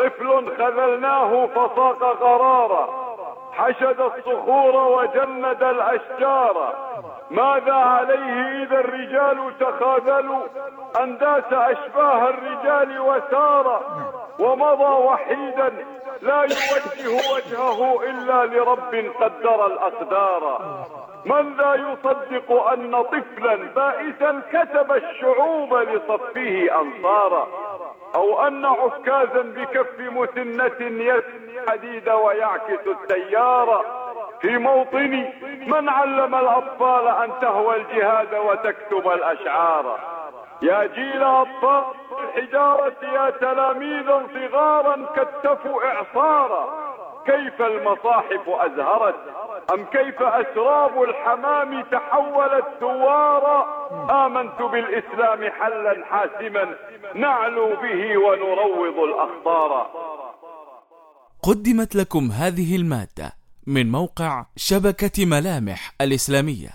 طفل خذلناه فصاق غرارا حشد الصخور وجند الأشجار. ماذا عليه إذا الرجال تخاذلوا؟ أنداس أشباه الرجال وسار ومضى وحيدا لا يوجه وجهه إلا لرب قدر الأقدار. من لا يصدق أن طفلا بائسا كتب الشعوب لصفه أنصارا؟ أو أن عكازا بكف مسنة يسمي الحديد ويعكس التيار في موطن من علم الأطفال أن تهوى الجهاد وتكتب الأشعار. يا جيل أطفال الحجارة يا تلاميذا صغارا كتفوا إعصارا. كيف المصاحف أزهرت؟ أم كيف أسراب الحمام تحولت ثوارا آمنت بالإسلام حلا حاسما نعلو به ونروض الأخطار قدمت لكم هذه المادة من موقع شبكة ملامح الإسلامية.